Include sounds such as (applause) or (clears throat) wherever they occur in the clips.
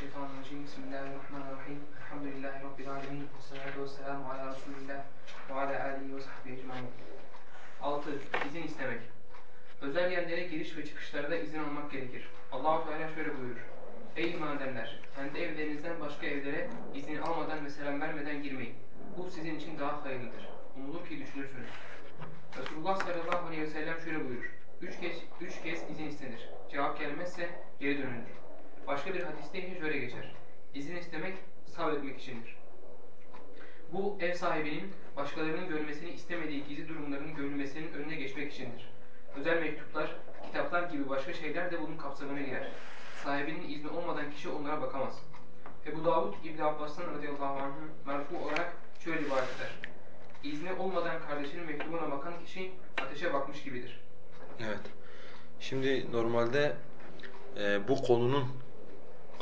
Euzubillahimineşşeytanirracim. Bismillahirrahmanirrahim. Elhamdülillahi Rabbil alemin. Ve salatu ve selamu ala Resulillah ve ala alihi ve sahbihi ecmain. 6. İzin istemek. Özel yerlere giriş ve çıkışlarda izin almak gerekir. Allahu Teala şöyle buyurur. Ey iman edenler! Kendi evlerinizden başka evlere izin almadan ve selam vermeden girmeyin. Bu sizin için daha hayırlıdır. Umulur ki düşünürsünüz. Resulullah sallallahu aleyhi ve sellem şöyle buyurur. Üç kez, üç kez izin istenir. Cevap gelmezse geri dönülür. Başka bir hadiste ise şöyle geçer. İzin istemek sabretmek içindir. Bu ev sahibinin başkalarının görmesini istemediği gizli durumların görülmesinin önüne geçmek içindir. Özel mektuplar, kitaplar gibi başka şeyler de bunun kapsamına girer. Sahibinin izni olmadan kişi onlara bakamaz. Ebu Davud İbn Abbas'tan radıyallahu anh merfu olarak şöyle rivayet eder. İzni olmadan kardeşinin mektubuna bakan kişi ateşe bakmış gibidir. Evet. Şimdi normalde e, bu konunun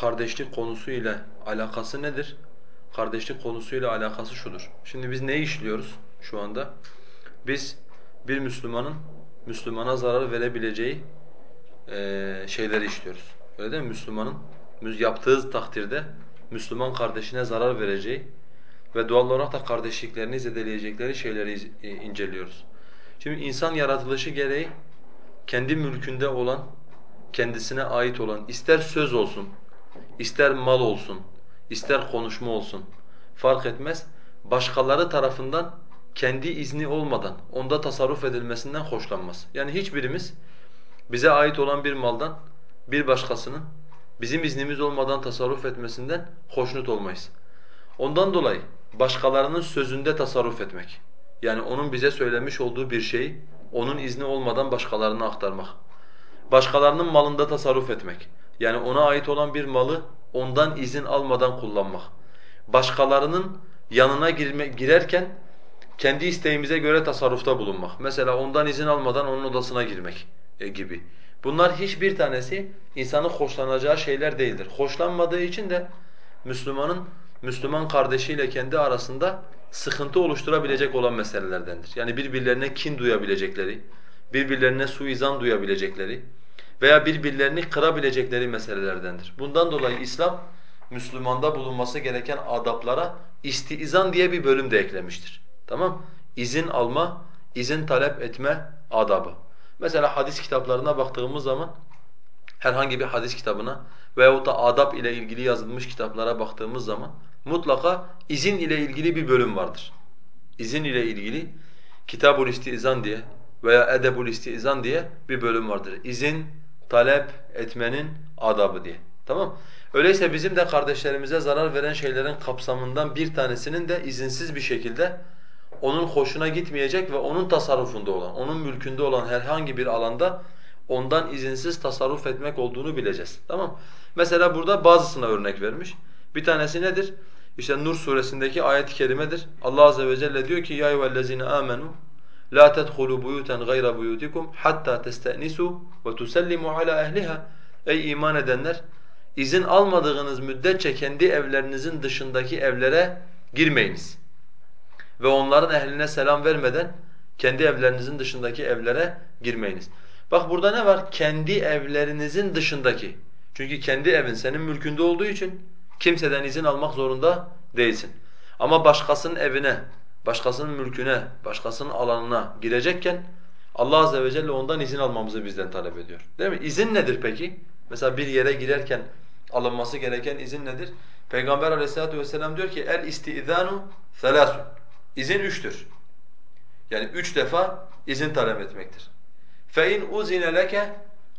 kardeşlik konusu ile alakası nedir? Kardeşlik konusuyla alakası şudur. Şimdi biz neyi işliyoruz şu anda? Biz bir Müslümanın Müslümana zarar verebileceği e, şeyleri işliyoruz. Öyle değil mi? Müslümanın yaptığı takdirde Müslüman kardeşine zarar vereceği ve doğal olarak da kardeşliklerini zedeleyecekleri şeyleri inceliyoruz. Şimdi insan yaratılışı gereği kendi mülkünde olan, kendisine ait olan ister söz olsun, ister mal olsun, ister konuşma olsun fark etmez. Başkaları tarafından kendi izni olmadan onda tasarruf edilmesinden hoşlanmaz. Yani hiçbirimiz bize ait olan bir maldan bir başkasının bizim iznimiz olmadan tasarruf etmesinden hoşnut olmayız. Ondan dolayı başkalarının sözünde tasarruf etmek, yani onun bize söylemiş olduğu bir şeyi onun izni olmadan başkalarına aktarmak, başkalarının malında tasarruf etmek, yani ona ait olan bir malı ondan izin almadan kullanmak. Başkalarının yanına girme, girerken kendi isteğimize göre tasarrufta bulunmak. Mesela ondan izin almadan onun odasına girmek e, gibi. Bunlar hiçbir tanesi insanın hoşlanacağı şeyler değildir. Hoşlanmadığı için de Müslümanın Müslüman kardeşiyle kendi arasında sıkıntı oluşturabilecek olan meselelerdendir. Yani birbirlerine kin duyabilecekleri, birbirlerine suizan duyabilecekleri, veya birbirlerini kırabilecekleri meselelerdendir. Bundan dolayı İslam Müslümanda bulunması gereken adaplara istizan diye bir bölüm de eklemiştir. Tamam? İzin alma, izin talep etme adabı. Mesela hadis kitaplarına baktığımız zaman herhangi bir hadis kitabına veyahut da adab ile ilgili yazılmış kitaplara baktığımız zaman mutlaka izin ile ilgili bir bölüm vardır. İzin ile ilgili Kitabul İstizan diye veya Edebul İstizan diye bir bölüm vardır. İzin, talep etmenin adabı diye. Tamam Öyleyse bizim de kardeşlerimize zarar veren şeylerin kapsamından bir tanesinin de izinsiz bir şekilde onun hoşuna gitmeyecek ve onun tasarrufunda olan, onun mülkünde olan herhangi bir alanda ondan izinsiz tasarruf etmek olduğunu bileceğiz. Tamam Mesela burada bazısına örnek vermiş. Bir tanesi nedir? İşte Nur suresindeki ayet-i kerimedir. Allah azze ve celle diyor ki: "Ya eyyühellezine amenu la tedhulu buyutan gayra buyutikum hatta testenisu ve tusallimu ala ehliha." Ey iman edenler, izin almadığınız müddetçe kendi evlerinizin dışındaki evlere girmeyiniz. Ve onların ehline selam vermeden kendi evlerinizin dışındaki evlere girmeyiniz. Bak burada ne var? Kendi evlerinizin dışındaki. Çünkü kendi evin senin mülkünde olduğu için kimseden izin almak zorunda değilsin. Ama başkasının evine, başkasının mülküne, başkasının alanına girecekken Allah azze ve celle ondan izin almamızı bizden talep ediyor. Değil mi? İzin nedir peki? Mesela bir yere girerken alınması gereken izin nedir? Peygamber aleyhissalatu vesselam diyor ki el istizanu selasun. İzin üçtür. Yani üç defa izin talep etmektir. Fe in uzine leke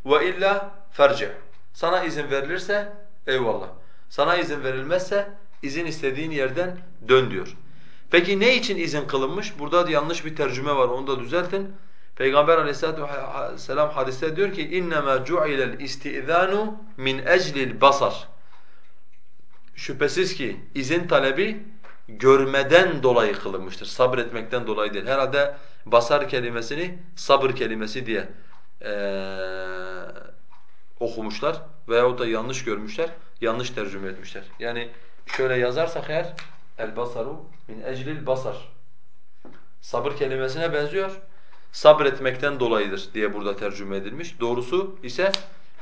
ve illa ferci. Sana izin verilirse eyvallah. Sana izin verilmezse izin istediğin yerden dön diyor. Peki ne için izin kılınmış? Burada yanlış bir tercüme var onu da düzeltin. Peygamber aleyhissalatu vesselam hadiste diyor ki اِنَّمَا جُعِلَ الْاِسْتِئْذَانُ min اَجْلِ basar. Şüphesiz ki izin talebi görmeden dolayı kılınmıştır. Sabretmekten dolayı değil. Herhalde basar kelimesini sabır kelimesi diye ee, okumuşlar veyahut da yanlış görmüşler, yanlış tercüme etmişler. Yani şöyle yazarsak eğer el basaru min eclil basar. Sabır kelimesine benziyor. Sabretmekten dolayıdır diye burada tercüme edilmiş. Doğrusu ise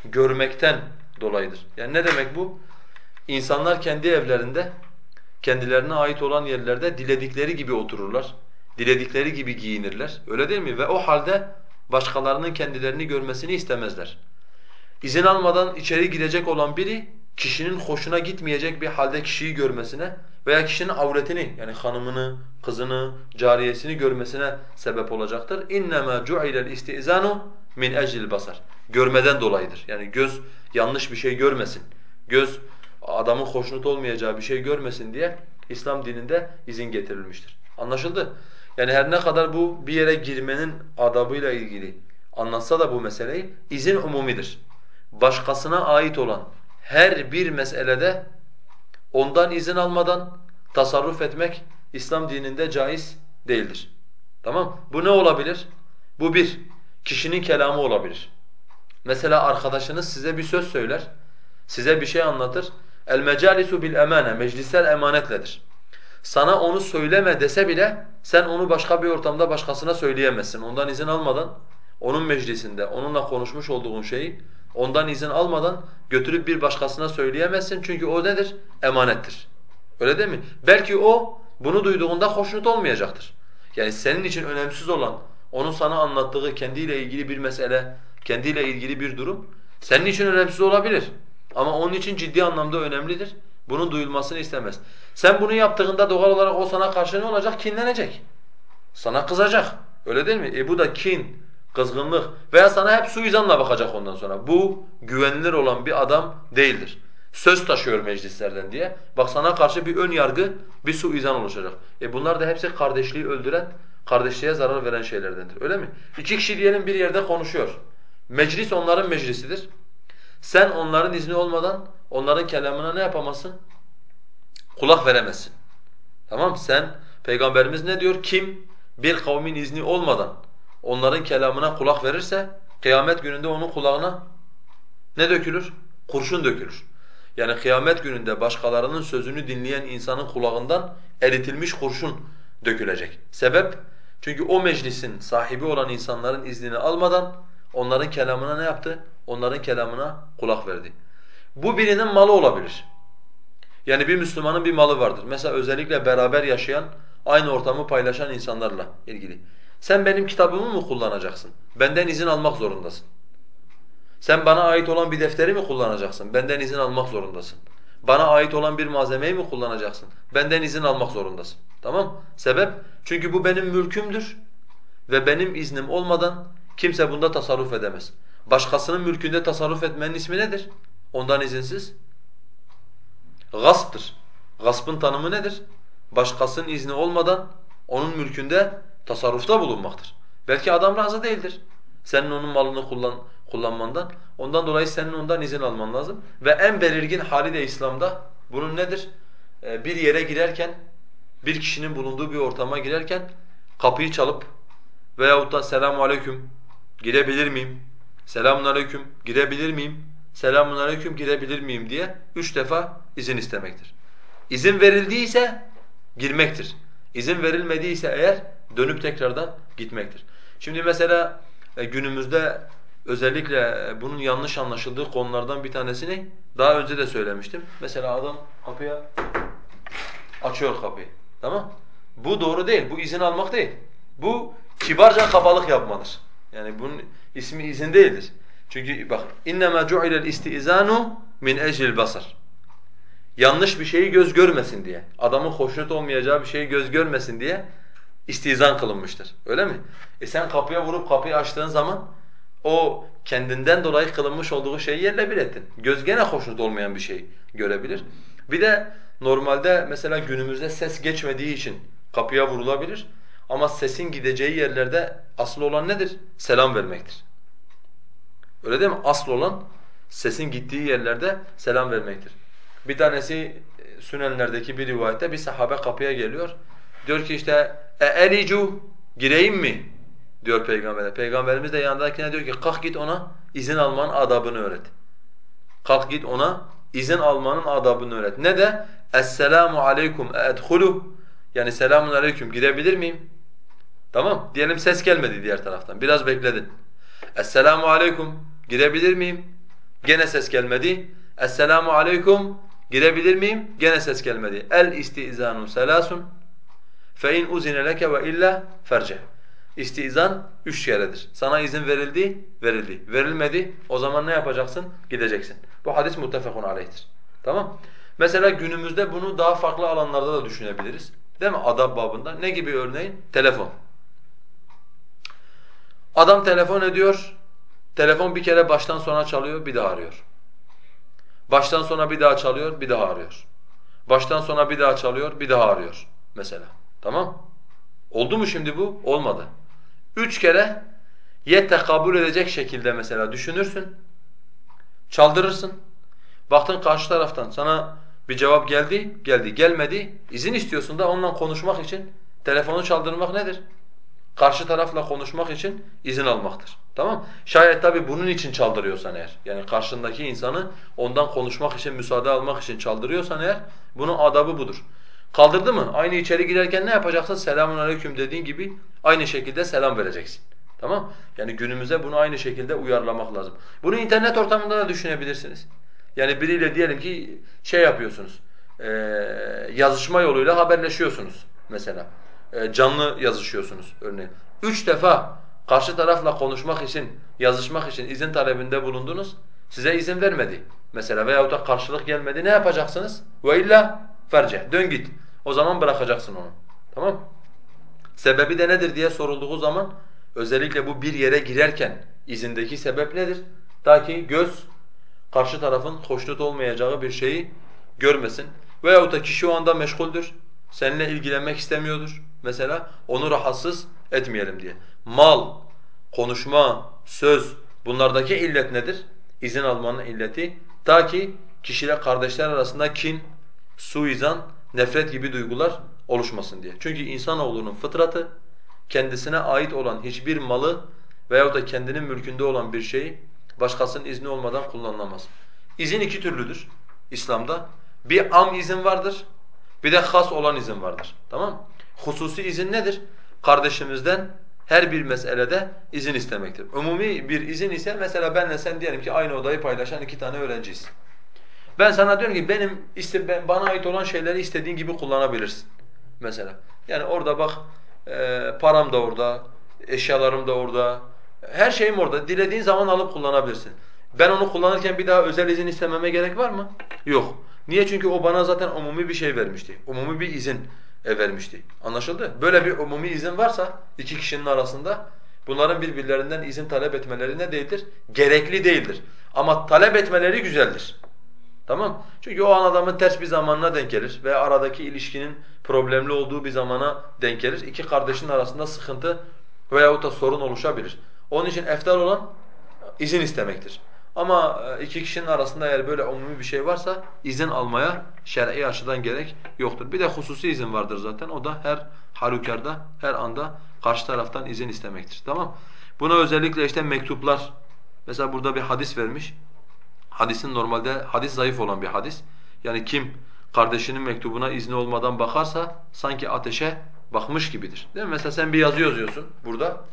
görmekten dolayıdır. Yani ne demek bu? insanlar kendi evlerinde, kendilerine ait olan yerlerde diledikleri gibi otururlar. Diledikleri gibi giyinirler. Öyle değil mi? Ve o halde başkalarının kendilerini görmesini istemezler. İzin almadan içeri girecek olan biri kişinin hoşuna gitmeyecek bir halde kişiyi görmesine veya kişinin avretini yani hanımını, kızını, cariyesini görmesine sebep olacaktır. İnnemâ cu'ilel istizanu min eclil basar. Görmeden dolayıdır. Yani göz yanlış bir şey görmesin. Göz adamın hoşnut olmayacağı bir şey görmesin diye İslam dininde izin getirilmiştir. Anlaşıldı? Yani her ne kadar bu bir yere girmenin adabıyla ilgili anlatsa da bu meseleyi izin umumidir. Başkasına ait olan her bir meselede ondan izin almadan tasarruf etmek İslam dininde caiz değildir. Tamam? Bu ne olabilir? Bu bir, kişinin kelamı olabilir. Mesela arkadaşınız size bir söz söyler, size bir şey anlatır. El mecalisu bil emane, meclisler emanetledir. Sana onu söyleme dese bile sen onu başka bir ortamda başkasına söyleyemezsin. Ondan izin almadan onun meclisinde onunla konuşmuş olduğun şeyi ondan izin almadan götürüp bir başkasına söyleyemezsin çünkü o nedir? Emanettir. Öyle değil mi? Belki o bunu duyduğunda hoşnut olmayacaktır. Yani senin için önemsiz olan onun sana anlattığı kendiyle ilgili bir mesele, kendiyle ilgili bir durum senin için önemsiz olabilir. Ama onun için ciddi anlamda önemlidir. Bunun duyulmasını istemez. Sen bunu yaptığında doğal olarak o sana karşı ne olacak? Kinlenecek. Sana kızacak. Öyle değil mi? E bu da kin, kızgınlık veya sana hep suizanla bakacak ondan sonra. Bu güvenilir olan bir adam değildir. Söz taşıyor meclislerden diye. Bak sana karşı bir ön yargı, bir suizan oluşacak. E bunlar da hepsi kardeşliği öldüren, kardeşliğe zarar veren şeylerdendir. Öyle mi? İki kişi diyelim bir yerde konuşuyor. Meclis onların meclisidir. Sen onların izni olmadan onların kelamına ne yapamazsın? Kulak veremezsin. Tamam Sen, Peygamberimiz ne diyor? Kim bir kavmin izni olmadan onların kelamına kulak verirse kıyamet gününde onun kulağına ne dökülür? Kurşun dökülür. Yani kıyamet gününde başkalarının sözünü dinleyen insanın kulağından eritilmiş kurşun dökülecek. Sebep? Çünkü o meclisin sahibi olan insanların iznini almadan onların kelamına ne yaptı? Onların kelamına kulak verdi. Bu birinin malı olabilir. Yani bir Müslümanın bir malı vardır. Mesela özellikle beraber yaşayan, aynı ortamı paylaşan insanlarla ilgili. Sen benim kitabımı mı kullanacaksın? Benden izin almak zorundasın. Sen bana ait olan bir defteri mi kullanacaksın? Benden izin almak zorundasın. Bana ait olan bir malzemeyi mi kullanacaksın? Benden izin almak zorundasın. Tamam? Sebep? Çünkü bu benim mülkümdür ve benim iznim olmadan kimse bunda tasarruf edemez. Başkasının mülkünde tasarruf etmenin ismi nedir? Ondan izinsiz? Gasptır. Gaspın tanımı nedir? Başkasının izni olmadan onun mülkünde tasarrufta bulunmaktır. Belki adam razı değildir. Senin onun malını kullan, kullanmandan. Ondan dolayı senin ondan izin alman lazım. Ve en belirgin hali de İslam'da bunun nedir? Ee, bir yere girerken, bir kişinin bulunduğu bir ortama girerken kapıyı çalıp veyahut da selamun aleyküm girebilir miyim? Selamun aleyküm girebilir miyim? Selamun aleyküm girebilir miyim diye üç defa izin istemektir. İzin verildiyse girmektir. İzin verilmediyse eğer dönüp tekrardan gitmektir. Şimdi mesela e, günümüzde özellikle e, bunun yanlış anlaşıldığı konulardan bir tanesini daha önce de söylemiştim. Mesela adam kapıya açıyor kapıyı. Tamam? Bu doğru değil. Bu izin almak değil. Bu kibarca kabalık yapmadır. Yani bunun ismi izin değildir. Çünkü bak innema cu'ilel istizanu min eclil basar. Yanlış bir şeyi göz görmesin diye, adamın hoşnut olmayacağı bir şeyi göz görmesin diye istizan kılınmıştır. Öyle mi? E sen kapıya vurup kapıyı açtığın zaman o kendinden dolayı kılınmış olduğu şeyi yerle bir ettin. Göz gene hoşnut olmayan bir şey görebilir. Bir de normalde mesela günümüzde ses geçmediği için kapıya vurulabilir. Ama sesin gideceği yerlerde asıl olan nedir? Selam vermektir. Öyle değil mi? Asıl olan sesin gittiği yerlerde selam vermektir. Bir tanesi e, Sünenlerdeki bir rivayette bir sahabe kapıya geliyor. Diyor ki işte e elicu gireyim mi? diyor peygamber'e. Peygamberimiz de yanındakine diyor ki kalk git ona izin almanın adabını öğret. Kalk git ona izin almanın adabını öğret. Ne de Esselamu aleykum edhulu yani selamun aleyküm girebilir miyim? Tamam. Diyelim ses gelmedi diğer taraftan. Biraz bekledin. Esselamu aleyküm girebilir miyim? Gene ses gelmedi. Esselamu aleyküm Girebilir miyim? Gene ses gelmedi. El istizanu selasun uzine leke ve illa ferce. İstizan üç keredir. Sana izin verildi, verildi. Verilmedi, o zaman ne yapacaksın? Gideceksin. Bu hadis muttefakun aleyhtir. Tamam? Mesela günümüzde bunu daha farklı alanlarda da düşünebiliriz. Değil mi? Adab babında. Ne gibi örneğin? Telefon. Adam telefon ediyor, telefon bir kere baştan sona çalıyor, bir daha arıyor. Baştan sona bir daha çalıyor, bir daha arıyor. Baştan sona bir daha çalıyor, bir daha arıyor mesela. Tamam? Oldu mu şimdi bu? Olmadı. Üç kere ye tekabül edecek şekilde mesela düşünürsün, çaldırırsın. Baktın karşı taraftan sana bir cevap geldi, geldi. Gelmedi, izin istiyorsun da onunla konuşmak için telefonu çaldırmak nedir? Karşı tarafla konuşmak için izin almaktır. Tamam Şayet tabi bunun için çaldırıyorsan eğer, yani karşındaki insanı ondan konuşmak için, müsaade almak için çaldırıyorsan eğer, bunun adabı budur. Kaldırdı mı? Aynı içeri girerken ne yapacaksın? Selamun aleyküm dediğin gibi aynı şekilde selam vereceksin. Tamam? Yani günümüze bunu aynı şekilde uyarlamak lazım. Bunu internet ortamında da düşünebilirsiniz. Yani biriyle diyelim ki şey yapıyorsunuz. E, yazışma yoluyla haberleşiyorsunuz mesela. E, canlı yazışıyorsunuz örneğin. Üç defa karşı tarafla konuşmak için, yazışmak için izin talebinde bulundunuz. Size izin vermedi mesela veyahut da karşılık gelmedi. Ne yapacaksınız? Ve ferce, dön git. O zaman bırakacaksın onu. Tamam Sebebi de nedir diye sorulduğu zaman özellikle bu bir yere girerken izindeki sebep nedir? Ta ki göz karşı tarafın hoşnut olmayacağı bir şeyi görmesin. Veyahut da kişi o anda meşguldür, seninle ilgilenmek istemiyordur mesela, onu rahatsız etmeyelim diye. Mal, konuşma, söz bunlardaki illet nedir? İzin almanın illeti ta ki kişiyle kardeşler arasında kin, suizan, nefret gibi duygular oluşmasın diye. Çünkü insanoğlunun fıtratı kendisine ait olan hiçbir malı veyahut da kendinin mülkünde olan bir şeyi başkasının izni olmadan kullanılamaz. İzin iki türlüdür İslam'da. Bir am izin vardır, bir de has olan izin vardır. Tamam Hususi izin nedir? Kardeşimizden her bir meselede izin istemektir. Umumi bir izin ise mesela benle sen diyelim ki aynı odayı paylaşan iki tane öğrenciyiz. Ben sana diyorum ki benim iste, bana ait olan şeyleri istediğin gibi kullanabilirsin mesela. Yani orada bak e, param da orada, eşyalarım da orada, her şeyim orada. Dilediğin zaman alıp kullanabilirsin. Ben onu kullanırken bir daha özel izin istememe gerek var mı? Yok. Niye? Çünkü o bana zaten umumi bir şey vermişti. Umumi bir izin e, vermişti. Anlaşıldı? Böyle bir umumi izin varsa iki kişinin arasında bunların birbirlerinden izin talep etmeleri ne değildir? Gerekli değildir. Ama talep etmeleri güzeldir. Tamam? Çünkü o an adamın ters bir zamanına denk gelir ve aradaki ilişkinin problemli olduğu bir zamana denk gelir. İki kardeşin arasında sıkıntı veyahut da sorun oluşabilir. Onun için eftal olan izin istemektir. Ama e, iki kişinin arasında eğer böyle umumi bir şey varsa izin almaya şer'i açıdan gerek yoktur. Bir de hususi izin vardır zaten. O da her halükarda, her anda karşı taraftan izin istemektir. Tamam? Buna özellikle işte mektuplar, mesela burada bir hadis vermiş. Hadisin normalde hadis zayıf olan bir hadis. Yani kim kardeşinin mektubuna izni olmadan bakarsa sanki ateşe bakmış gibidir. Değil mi? Mesela sen bir yazı yazıyorsun burada.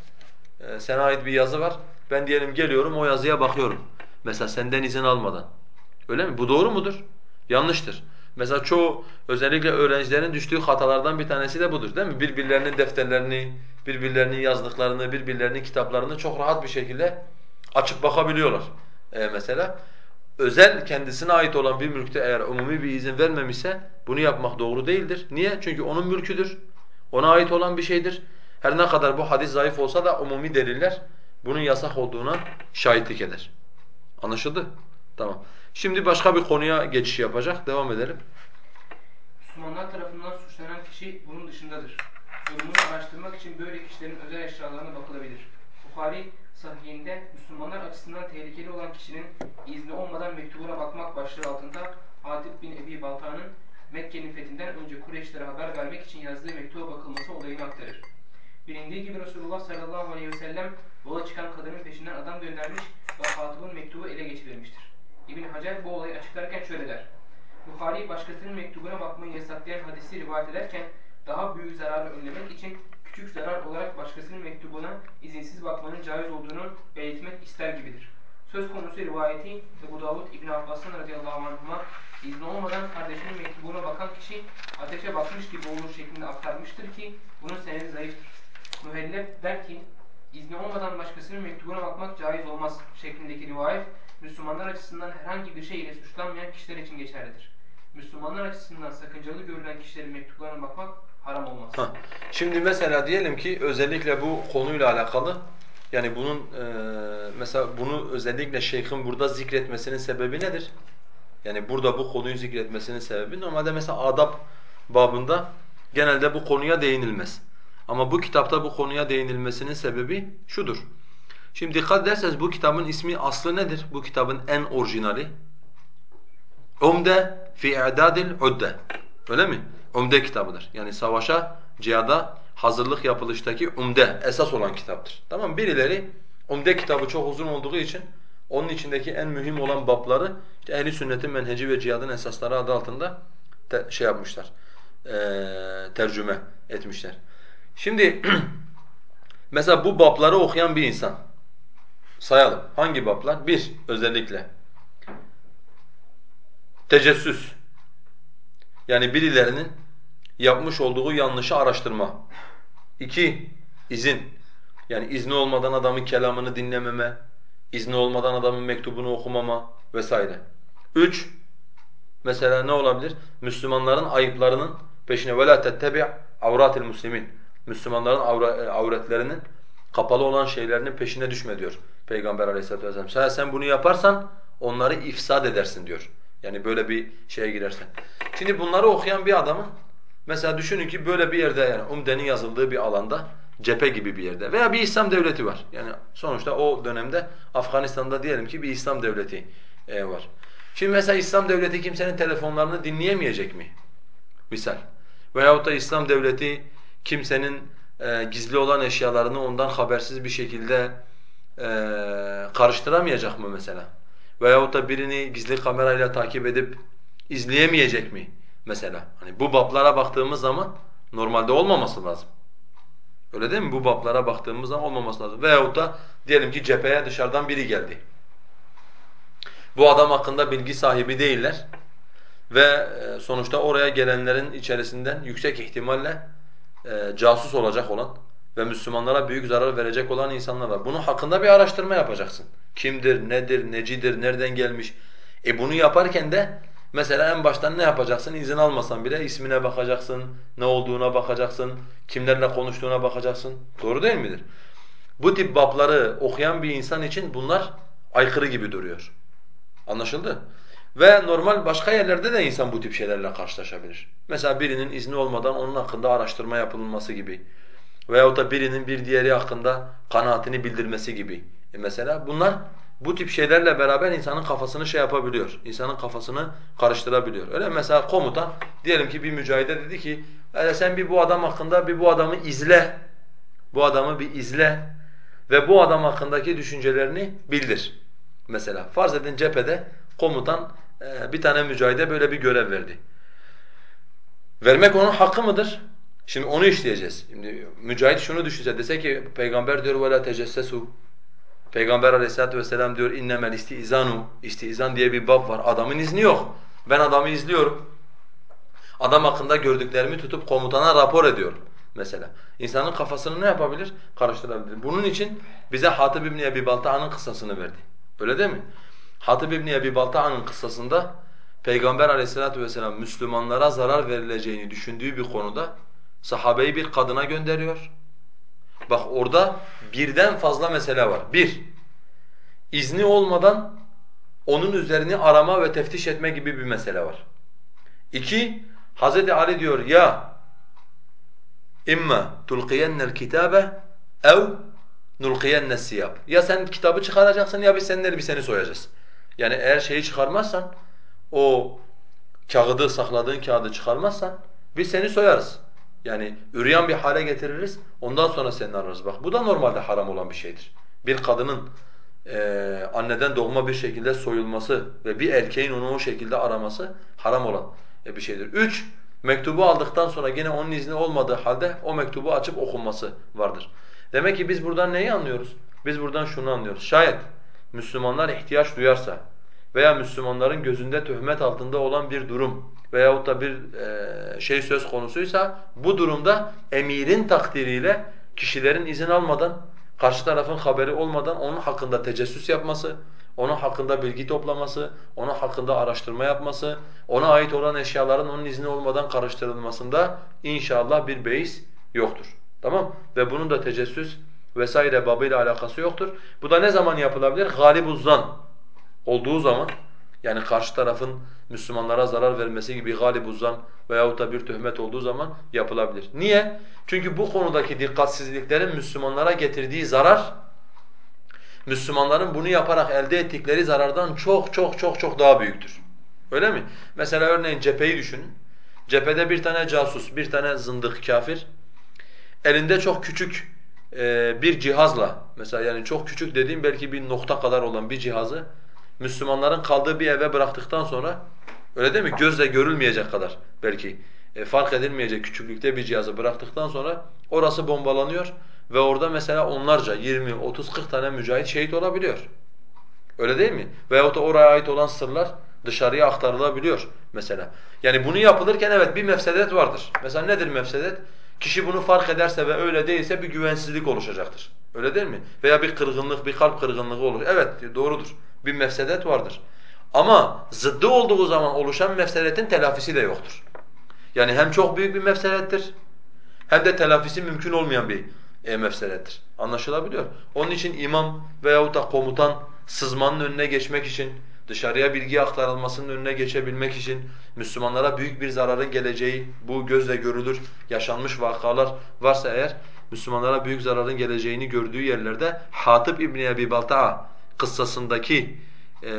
Ee, sana ait bir yazı var. Ben diyelim geliyorum o yazıya bakıyorum. Mesela senden izin almadan. Öyle mi? Bu doğru mudur? Yanlıştır. Mesela çoğu özellikle öğrencilerin düştüğü hatalardan bir tanesi de budur değil mi? Birbirlerinin defterlerini, birbirlerinin yazdıklarını, birbirlerinin kitaplarını çok rahat bir şekilde açıp bakabiliyorlar ee, mesela. Özel kendisine ait olan bir mülkte eğer umumi bir izin vermemişse bunu yapmak doğru değildir. Niye? Çünkü onun mülküdür. Ona ait olan bir şeydir. Her ne kadar bu hadis zayıf olsa da umumi deliller bunun yasak olduğuna şahitlik eder. Anlaşıldı? Tamam. Şimdi başka bir konuya geçiş yapacak. Devam edelim. Müslümanlar tarafından suçlanan kişi bunun dışındadır. Durumunu araştırmak için böyle kişilerin özel eşyalarına bakılabilir. Bukhari sahihinde Müslümanlar açısından tehlikeli olan kişinin izni olmadan mektubuna bakmak başlığı altında Hatip bin Ebi Balta'nın Mekke'nin fethinden önce Kureyşlere haber vermek için yazdığı mektuba bakılması olayını aktarır. Bilindiği gibi Resulullah sallallahu aleyhi ve sellem yola çıkan kadının peşinden adam göndermiş ve Hatip'in mektubu ele geçirilmiştir. İbn Hacer bu olayı açıklarken şöyle der. Bukhari başkasının mektubuna bakmayı yasaklayan hadisi rivayet ederken daha büyük zararı önlemek için küçük zarar olarak başkasının mektubuna izinsiz bakmanın caiz olduğunu belirtmek ister gibidir. Söz konusu rivayeti Ebu Davud İbn Abbas'ın radıyallahu anhuma izni olmadan kardeşinin mektubuna bakan kişi ateşe bakmış gibi olur şeklinde aktarmıştır ki bunun senedi zayıftır. Mühellep der ki izni olmadan başkasının mektubuna bakmak caiz olmaz şeklindeki rivayet Müslümanlar açısından herhangi bir şey ile suçlanmayan kişiler için geçerlidir. Müslümanlar açısından sakıncalı görülen kişilerin mektuplarına bakmak haram olmaz. Ha. Şimdi mesela diyelim ki özellikle bu konuyla alakalı yani bunun e, mesela bunu özellikle şeyhin burada zikretmesinin sebebi nedir? Yani burada bu konuyu zikretmesinin sebebi normalde mesela adab babında genelde bu konuya değinilmez. Ama bu kitapta bu konuya değinilmesinin sebebi şudur. Şimdi dikkat ederseniz bu kitabın ismi aslı nedir? Bu kitabın en orijinali. Umde fi i'dadil udde. Öyle mi? Umde kitabıdır. Yani savaşa, cihada hazırlık yapılıştaki umde, esas olan kitaptır. Tamam Birileri umde kitabı çok uzun olduğu için onun içindeki en mühim olan babları işte ehli sünnetin menheci ve cihadın esasları adı altında te, şey yapmışlar. E, tercüme etmişler. Şimdi (clears throat) mesela bu babları okuyan bir insan sayalım. Hangi bablar? Bir, özellikle tecessüs. Yani birilerinin yapmış olduğu yanlışı araştırma. İki, izin. Yani izni olmadan adamın kelamını dinlememe, izni olmadan adamın mektubunu okumama vesaire. Üç, mesela ne olabilir? Müslümanların ayıplarının peşine وَلَا تَتَّبِعْ avratil muslimin. Müslümanların avretlerinin kapalı olan şeylerinin peşine düşme diyor Peygamber aleyhissalatu vesselam. Sen, sen bunu yaparsan onları ifsad edersin diyor. Yani böyle bir şeye girersen. Şimdi bunları okuyan bir adamın mesela düşünün ki böyle bir yerde yani umdenin yazıldığı bir alanda cephe gibi bir yerde veya bir İslam devleti var. Yani sonuçta o dönemde Afganistan'da diyelim ki bir İslam devleti e, var. Şimdi mesela İslam devleti kimsenin telefonlarını dinleyemeyecek mi? Misal. Veyahut da İslam devleti kimsenin e, gizli olan eşyalarını ondan habersiz bir şekilde e, karıştıramayacak mı mesela? Veyahut da birini gizli kamerayla takip edip izleyemeyecek mi mesela? Hani bu bablara baktığımız zaman normalde olmaması lazım. Öyle değil mi? Bu bablara baktığımız zaman olmaması lazım. Veyahut da diyelim ki cepheye dışarıdan biri geldi. Bu adam hakkında bilgi sahibi değiller ve e, sonuçta oraya gelenlerin içerisinden yüksek ihtimalle e, casus olacak olan ve Müslümanlara büyük zarar verecek olan insanlar var. Bunun hakkında bir araştırma yapacaksın. Kimdir, nedir, necidir, nereden gelmiş? E bunu yaparken de mesela en baştan ne yapacaksın? İzin almasan bile ismine bakacaksın, ne olduğuna bakacaksın, kimlerle konuştuğuna bakacaksın. Doğru değil midir? Bu tip babları okuyan bir insan için bunlar aykırı gibi duruyor. Anlaşıldı? Ve normal başka yerlerde de insan bu tip şeylerle karşılaşabilir. Mesela birinin izni olmadan onun hakkında araştırma yapılması gibi. Veyahut da birinin bir diğeri hakkında kanaatini bildirmesi gibi. E mesela bunlar bu tip şeylerle beraber insanın kafasını şey yapabiliyor. İnsanın kafasını karıştırabiliyor. Öyle mesela komutan diyelim ki bir mücahide dedi ki hele sen bir bu adam hakkında bir bu adamı izle. Bu adamı bir izle ve bu adam hakkındaki düşüncelerini bildir. Mesela farz edin cephede komutan e, bir tane mücahide böyle bir görev verdi. Vermek onun hakkı mıdır? Şimdi onu işleyeceğiz. Şimdi mücahit şunu düşünse dese ki peygamber diyor vela tecessesu Peygamber aleyhissalatu vesselam diyor innemel istizanu istizan diye bir bab var. Adamın izni yok. Ben adamı izliyorum. Adam hakkında gördüklerimi tutup komutana rapor ediyorum mesela. İnsanın kafasını ne yapabilir? Karıştırabilir. Bunun için bize Hatib İbni Ebi Balta'nın kıssasını verdi. Öyle değil mi? Hatib İbni Ebi Balta'nın kıssasında Peygamber aleyhissalatu vesselam Müslümanlara zarar verileceğini düşündüğü bir konuda sahabeyi bir kadına gönderiyor. Bak orada birden fazla mesele var. Bir, izni olmadan onun üzerini arama ve teftiş etme gibi bir mesele var. İki, Hazreti Ali diyor ya imma tulqiyennel kitabe ev nulqiyennes siyab. Ya sen kitabı çıkaracaksın ya biz senin elbiseni soyacağız. Yani eğer şeyi çıkarmazsan o kağıdı sakladığın kağıdı çıkarmazsan biz seni soyarız. Yani üryan bir hale getiririz ondan sonra seni ararız. Bak bu da normalde haram olan bir şeydir. Bir kadının e, anneden doğma bir şekilde soyulması ve bir erkeğin onu o şekilde araması haram olan bir şeydir. Üç, mektubu aldıktan sonra yine onun izni olmadığı halde o mektubu açıp okunması vardır. Demek ki biz buradan neyi anlıyoruz? Biz buradan şunu anlıyoruz. Şayet Müslümanlar ihtiyaç duyarsa veya Müslümanların gözünde töhmet altında olan bir durum veyahut da bir e, şey söz konusuysa bu durumda emirin takdiriyle kişilerin izin almadan, karşı tarafın haberi olmadan onun hakkında tecessüs yapması, onun hakkında bilgi toplaması, onun hakkında araştırma yapması, ona ait olan eşyaların onun izni olmadan karıştırılmasında inşallah bir beis yoktur. Tamam? Ve bunun da tecessüs vesaire babıyla alakası yoktur. Bu da ne zaman yapılabilir? Galibuzdan olduğu zaman yani karşı tarafın Müslümanlara zarar vermesi gibi galibuzdan veyahut da bir töhmet olduğu zaman yapılabilir. Niye? Çünkü bu konudaki dikkatsizliklerin Müslümanlara getirdiği zarar Müslümanların bunu yaparak elde ettikleri zarardan çok çok çok çok daha büyüktür. Öyle mi? Mesela örneğin cepheyi düşünün. Cephede bir tane casus, bir tane zındık kafir elinde çok küçük e, bir cihazla mesela yani çok küçük dediğim belki bir nokta kadar olan bir cihazı Müslümanların kaldığı bir eve bıraktıktan sonra öyle değil mi? Gözle görülmeyecek kadar belki e, fark edilmeyecek küçüklükte bir cihazı bıraktıktan sonra orası bombalanıyor ve orada mesela onlarca 20, 30, 40 tane mücahit şehit olabiliyor. Öyle değil mi? Veyahut da oraya ait olan sırlar dışarıya aktarılabiliyor mesela. Yani bunu yapılırken evet bir mefsedet vardır. Mesela nedir mefsedet? Kişi bunu fark ederse ve öyle değilse bir güvensizlik oluşacaktır. Öyle değil mi? Veya bir kırgınlık, bir kalp kırgınlığı olur. Evet doğrudur. Bir mefsedet vardır. Ama zıddı olduğu zaman oluşan mefsedetin telafisi de yoktur. Yani hem çok büyük bir mefsedettir hem de telafisi mümkün olmayan bir e, mefsedettir. Anlaşılabiliyor. Onun için imam veyahut da komutan sızmanın önüne geçmek için, dışarıya bilgi aktarılmasının önüne geçebilmek için, Müslümanlara büyük bir zararın geleceği, bu gözle görülür, yaşanmış vakalar varsa eğer, Müslümanlara büyük zararın geleceğini gördüğü yerlerde Hatip İbni Ebi Balta'a kıssasındaki e,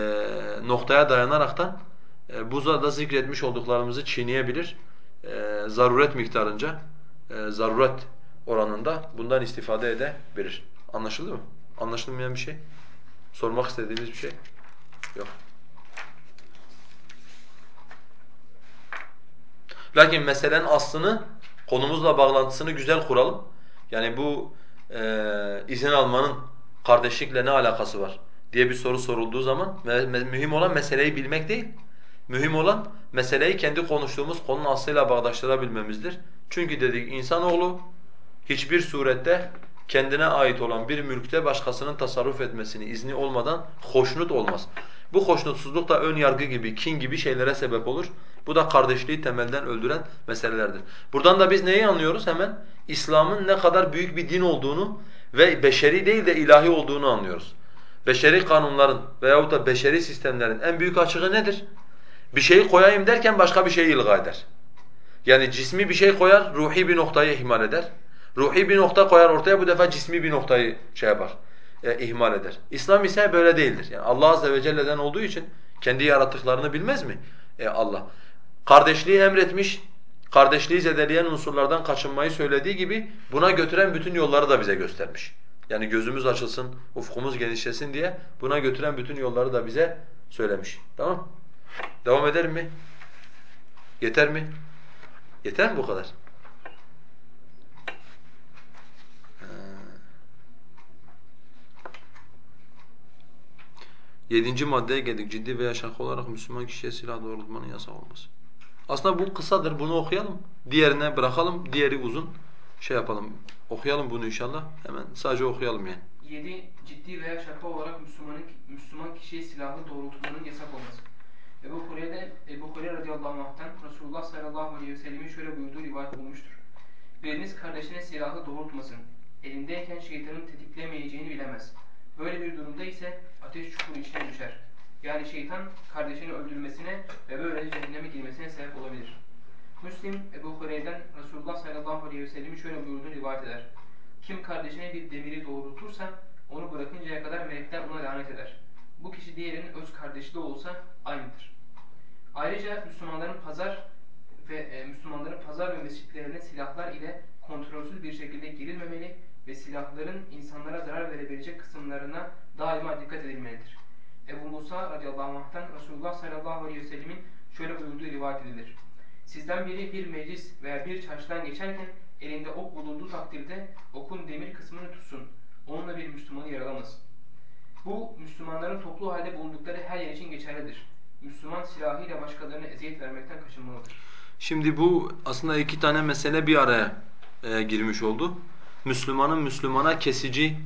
noktaya dayanaraktan e, bu da zikretmiş olduklarımızı çiğneyebilir. E, zaruret miktarınca, e, zaruret oranında bundan istifade edebilir. Anlaşıldı mı? Anlaşılmayan bir şey? Sormak istediğiniz bir şey? Yok. Lakin meselenin aslını, konumuzla bağlantısını güzel kuralım. Yani bu e, izin almanın kardeşlikle ne alakası var diye bir soru sorulduğu zaman mühim olan meseleyi bilmek değil. Mühim olan meseleyi kendi konuştuğumuz konunun aslıyla bağdaştırabilmemizdir. Çünkü dedik insanoğlu hiçbir surette kendine ait olan bir mülkte başkasının tasarruf etmesini izni olmadan hoşnut olmaz. Bu hoşnutsuzluk da ön yargı gibi, kin gibi şeylere sebep olur. Bu da kardeşliği temelden öldüren meselelerdir. Buradan da biz neyi anlıyoruz hemen? İslam'ın ne kadar büyük bir din olduğunu ve beşeri değil de ilahi olduğunu anlıyoruz. Beşeri kanunların veyahut da beşeri sistemlerin en büyük açığı nedir? Bir şeyi koyayım derken başka bir şeyi ilga eder. Yani cismi bir şey koyar, ruhi bir noktayı ihmal eder. Ruhi bir nokta koyar ortaya bu defa cismi bir noktayı şey yapar, e, ihmal eder. İslam ise böyle değildir. Yani Allah azze ve celle'den olduğu için kendi yarattıklarını bilmez mi e, Allah? Kardeşliği emretmiş, kardeşliği zedeleyen unsurlardan kaçınmayı söylediği gibi buna götüren bütün yolları da bize göstermiş. Yani gözümüz açılsın, ufkumuz genişlesin diye buna götüren bütün yolları da bize söylemiş. Tamam? Devam edelim mi? Yeter mi? Yeter mi bu kadar? Yedinci maddeye geldik. Ciddi veya şaka olarak Müslüman kişiye silah doğrultmanın yasak olması. Aslında bu kısadır. Bunu okuyalım. Diğerine bırakalım. Diğeri uzun. Şey yapalım. Okuyalım bunu inşallah. Hemen sadece okuyalım yani. Yedi Ciddi veya şaka olarak Müslüman, Müslüman kişiye silahlı doğrultmanın yasak olması. Ebu Hureyre, Ebu Hureyre radıyallahu anh'tan Resulullah sallallahu aleyhi ve sellemin şöyle buyurduğu rivayet olmuştur. Biriniz kardeşine silahlı doğrultmasın. Elindeyken şeytanın tetiklemeyeceğini bilemez. Böyle bir durumda ise ateş çukuru içine düşer. Yani şeytan kardeşini öldürmesine ve böylece cehenneme girmesine sebep olabilir. Müslim Ebu Hureyre'den Resulullah sallallahu aleyhi ve sellem'in şöyle buyurduğunu rivayet eder. Kim kardeşine bir demiri doğrultursa onu bırakıncaya kadar melekler ona lanet eder. Bu kişi diğerinin öz kardeşi de olsa aynıdır. Ayrıca Müslümanların pazar ve e, Müslümanların pazar ve mescitlerine silahlar ile kontrolsüz bir şekilde girilmemeli ve silahların insanlara zarar verebilecek kısımlarına daima dikkat edilmelidir. Ebu Musa radıyallahu anh'tan Resulullah sallallahu aleyhi ve sellemin şöyle buyurduğu rivayet edilir. Sizden biri bir meclis veya bir çarşıdan geçerken elinde ok bulunduğu takdirde okun demir kısmını tutsun. Onunla bir Müslümanı yaralamasın. Bu Müslümanların toplu halde bulundukları her yer için geçerlidir. Müslüman silahıyla başkalarına eziyet vermekten kaçınmalıdır. Şimdi bu aslında iki tane mesele bir araya e, girmiş oldu. Müslümanın Müslümana kesici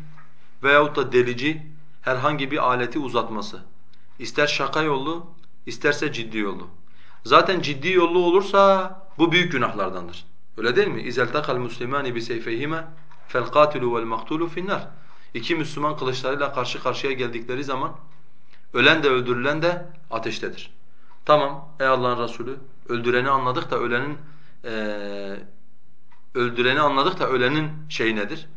veyahut da delici herhangi bir aleti uzatması. İster şaka yollu, isterse ciddi yollu. Zaten ciddi yollu olursa bu büyük günahlardandır. Öyle değil mi? اِذَا الْتَقَى الْمُسْلِمَانِ بِسَيْفَيْهِمَا فَالْقَاتِلُ وَالْمَقْتُولُ فِي النَّارِ İki Müslüman kılıçlarıyla karşı karşıya geldikleri zaman ölen de öldürülen de ateştedir. Tamam ey Allah'ın Resulü öldüreni anladık da ölenin e, öldüreni anladık da ölenin şey nedir?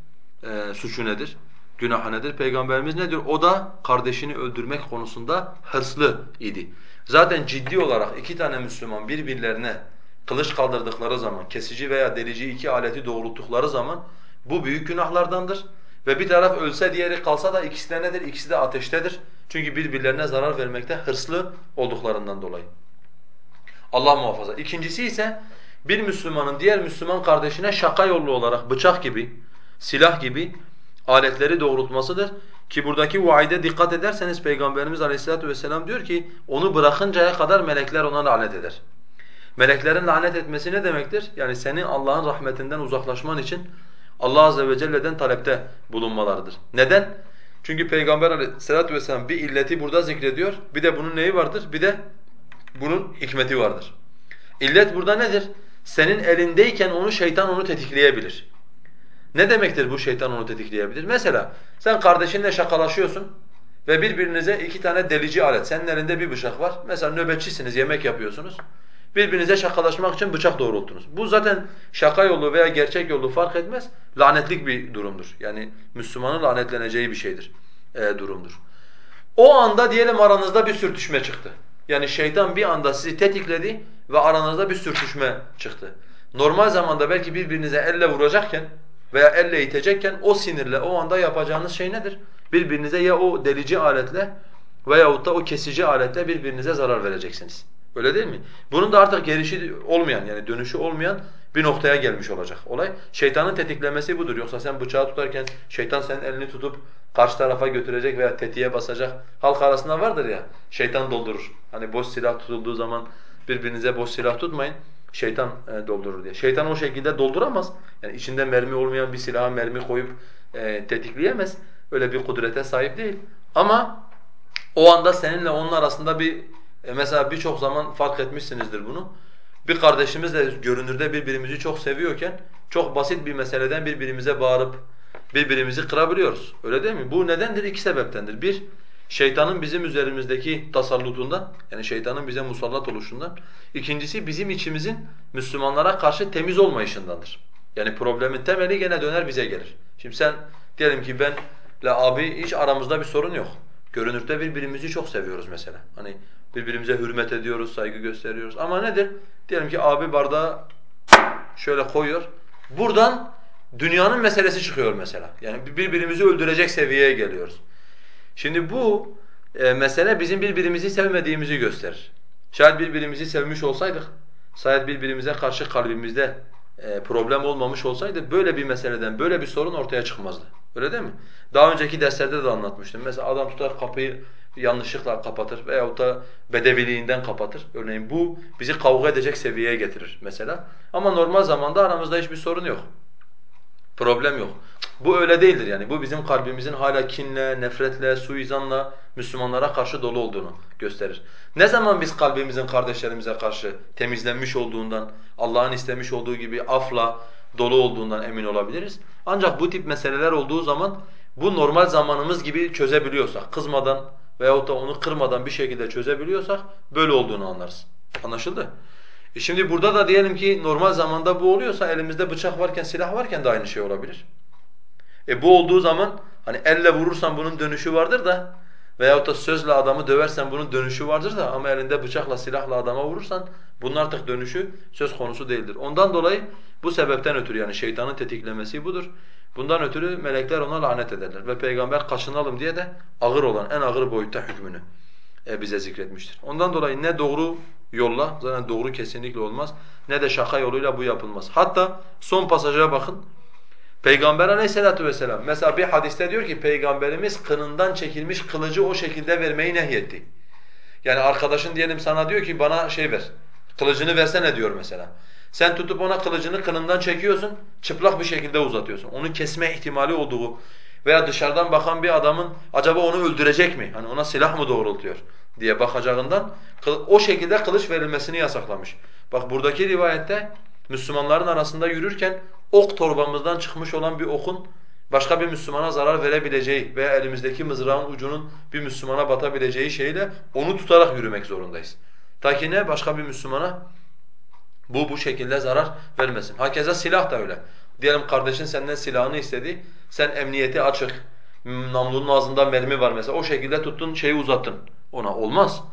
E, suçu nedir? Günahı nedir? Peygamberimiz nedir? O da kardeşini öldürmek konusunda hırslı idi. Zaten ciddi olarak iki tane Müslüman birbirlerine kılıç kaldırdıkları zaman, kesici veya delici iki aleti doğrulttukları zaman bu büyük günahlardandır. Ve bir taraf ölse diğeri kalsa da ikisi de nedir? İkisi de ateştedir. Çünkü birbirlerine zarar vermekte hırslı olduklarından dolayı. Allah muhafaza. İkincisi ise bir Müslümanın diğer Müslüman kardeşine şaka yollu olarak bıçak gibi, silah gibi aletleri doğrultmasıdır. Ki buradaki vaide dikkat ederseniz Peygamberimiz Aleyhisselatü vesselam diyor ki onu bırakıncaya kadar melekler ona lanet eder. Meleklerin lanet etmesi ne demektir? Yani senin Allah'ın rahmetinden uzaklaşman için Allah azze ve celle'den talepte bulunmalarıdır. Neden? Çünkü Peygamber aleyhissalatu vesselam bir illeti burada zikrediyor. Bir de bunun neyi vardır? Bir de bunun hikmeti vardır. İllet burada nedir? Senin elindeyken onu şeytan onu tetikleyebilir. Ne demektir bu şeytan onu tetikleyebilir? Mesela sen kardeşinle şakalaşıyorsun ve birbirinize iki tane delici alet, senin elinde bir bıçak var. Mesela nöbetçisiniz, yemek yapıyorsunuz. Birbirinize şakalaşmak için bıçak doğrulttunuz. Bu zaten şaka yolu veya gerçek yolu fark etmez. Lanetlik bir durumdur. Yani Müslümanın lanetleneceği bir şeydir, e, durumdur. O anda diyelim aranızda bir sürtüşme çıktı. Yani şeytan bir anda sizi tetikledi ve aranızda bir sürtüşme çıktı. Normal zamanda belki birbirinize elle vuracakken veya elle itecekken o sinirle o anda yapacağınız şey nedir? Birbirinize ya o delici aletle veyahut da o kesici aletle birbirinize zarar vereceksiniz. Öyle değil mi? Bunun da artık gelişi olmayan yani dönüşü olmayan bir noktaya gelmiş olacak olay. Şeytanın tetiklemesi budur. Yoksa sen bıçağı tutarken şeytan senin elini tutup karşı tarafa götürecek veya tetiğe basacak. Halk arasında vardır ya şeytan doldurur. Hani boş silah tutulduğu zaman birbirinize boş silah tutmayın. Şeytan e, doldurur diye. Şeytan o şekilde dolduramaz. Yani içinde mermi olmayan bir silaha mermi koyup e, tetikleyemez. Öyle bir kudrete sahip değil. Ama o anda seninle onun arasında bir e mesela birçok zaman fark etmişsinizdir bunu. Bir kardeşimizle görünürde birbirimizi çok seviyorken çok basit bir meseleden birbirimize bağırıp birbirimizi kırabiliyoruz. Öyle değil mi? Bu nedendir? İki sebeptendir. Bir, şeytanın bizim üzerimizdeki tasallutundan, yani şeytanın bize musallat oluşundan. İkincisi bizim içimizin Müslümanlara karşı temiz olmayışındandır. Yani problemin temeli gene döner bize gelir. Şimdi sen diyelim ki benle abi hiç aramızda bir sorun yok. Görünürde birbirimizi çok seviyoruz mesela. Hani birbirimize hürmet ediyoruz, saygı gösteriyoruz. Ama nedir? Diyelim ki abi bardağı şöyle koyuyor. Buradan dünyanın meselesi çıkıyor mesela. Yani birbirimizi öldürecek seviyeye geliyoruz. Şimdi bu e, mesele bizim birbirimizi sevmediğimizi gösterir. Şayet birbirimizi sevmiş olsaydık, şayet birbirimize karşı kalbimizde e, problem olmamış olsaydı böyle bir meseleden, böyle bir sorun ortaya çıkmazdı. Öyle değil mi? Daha önceki derslerde de anlatmıştım. Mesela adam tutar kapıyı yanlışlıkla kapatır veyahut da bedeviliğinden kapatır. Örneğin bu bizi kavga edecek seviyeye getirir mesela. Ama normal zamanda aramızda hiçbir sorun yok. Problem yok. Bu öyle değildir yani. Bu bizim kalbimizin hala kinle, nefretle, suizanla Müslümanlara karşı dolu olduğunu gösterir. Ne zaman biz kalbimizin kardeşlerimize karşı temizlenmiş olduğundan, Allah'ın istemiş olduğu gibi afla dolu olduğundan emin olabiliriz? Ancak bu tip meseleler olduğu zaman bu normal zamanımız gibi çözebiliyorsak, kızmadan veyahut da onu kırmadan bir şekilde çözebiliyorsak böyle olduğunu anlarız. Anlaşıldı? E şimdi burada da diyelim ki normal zamanda bu oluyorsa elimizde bıçak varken, silah varken de aynı şey olabilir. E bu olduğu zaman hani elle vurursan bunun dönüşü vardır da veyahut da sözle adamı döversen bunun dönüşü vardır da ama elinde bıçakla, silahla adama vurursan bunun artık dönüşü söz konusu değildir. Ondan dolayı bu sebepten ötürü yani şeytanın tetiklemesi budur. Bundan ötürü melekler ona lanet ederler ve peygamber kaçınalım diye de ağır olan en ağır boyutta hükmünü e, bize zikretmiştir. Ondan dolayı ne doğru yolla, zaten doğru kesinlikle olmaz, ne de şaka yoluyla bu yapılmaz. Hatta son pasaja bakın. Peygamber aleyhissalatu vesselam mesela bir hadiste diyor ki Peygamberimiz kınından çekilmiş kılıcı o şekilde vermeyi nehyetti. Yani arkadaşın diyelim sana diyor ki bana şey ver, kılıcını versene diyor mesela. Sen tutup ona kılıcını kınından çekiyorsun, çıplak bir şekilde uzatıyorsun. Onu kesme ihtimali olduğu veya dışarıdan bakan bir adamın acaba onu öldürecek mi? Hani ona silah mı doğrultuyor diye bakacağından o şekilde kılıç verilmesini yasaklamış. Bak buradaki rivayette Müslümanların arasında yürürken ok torbamızdan çıkmış olan bir okun başka bir Müslümana zarar verebileceği veya elimizdeki mızrağın ucunun bir Müslümana batabileceği şeyle onu tutarak yürümek zorundayız. Ta ki ne? Başka bir Müslümana bu bu şekilde zarar vermesin. Hakeza silah da öyle. Diyelim kardeşin senden silahını istedi. Sen emniyeti açık. Namlunun ağzında mermi var mesela. O şekilde tuttun şeyi uzattın. Ona olmaz.